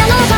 間の